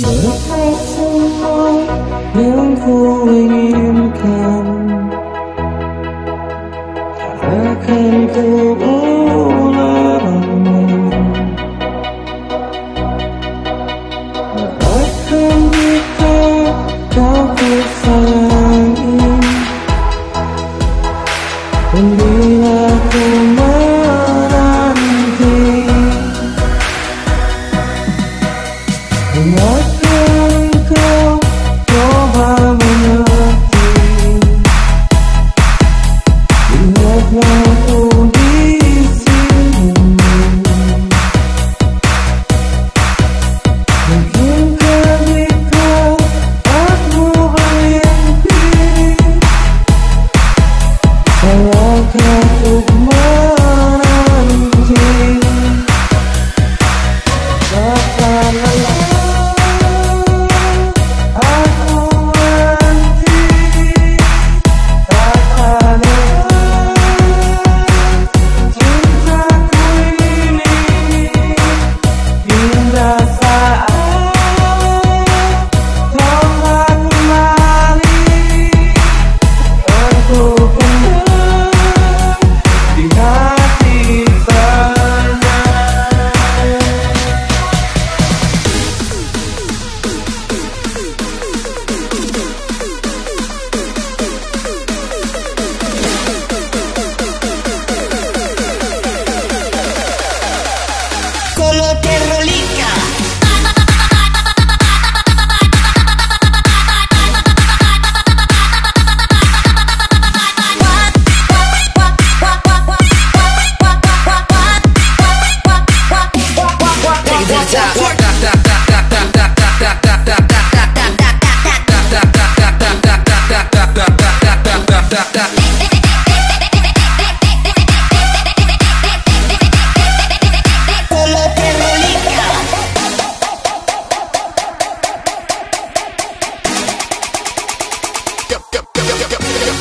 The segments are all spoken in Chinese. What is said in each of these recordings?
我的付出能否为你？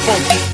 Funky.